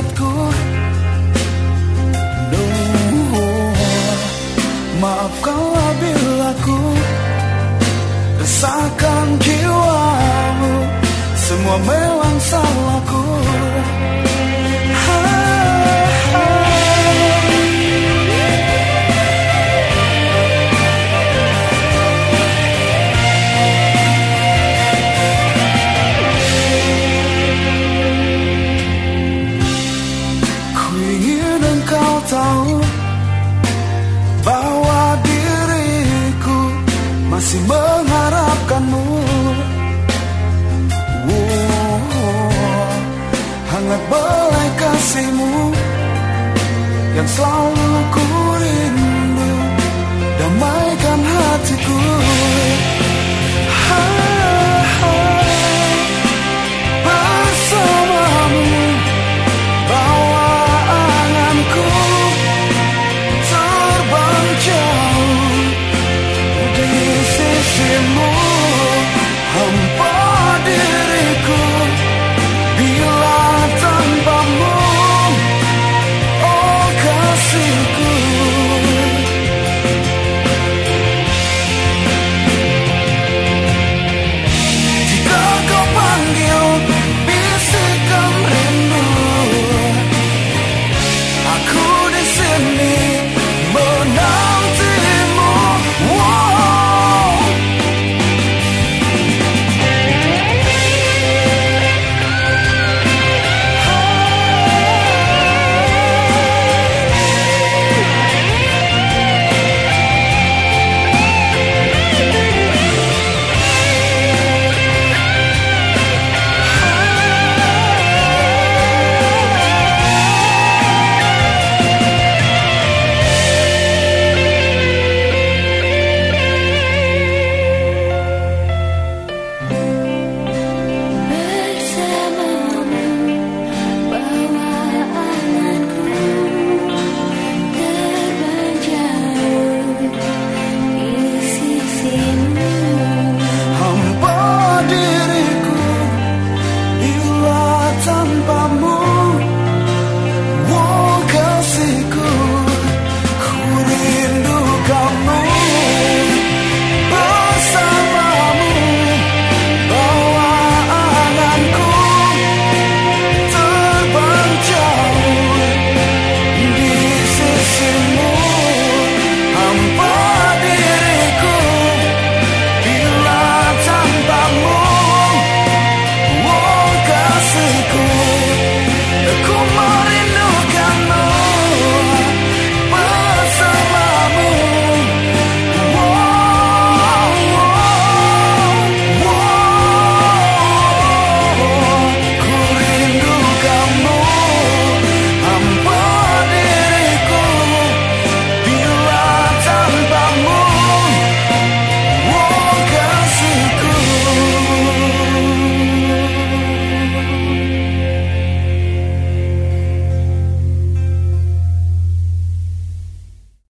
hajatku Duh, maafkanlah bila ku Resahkan jiwamu. Semua jak slow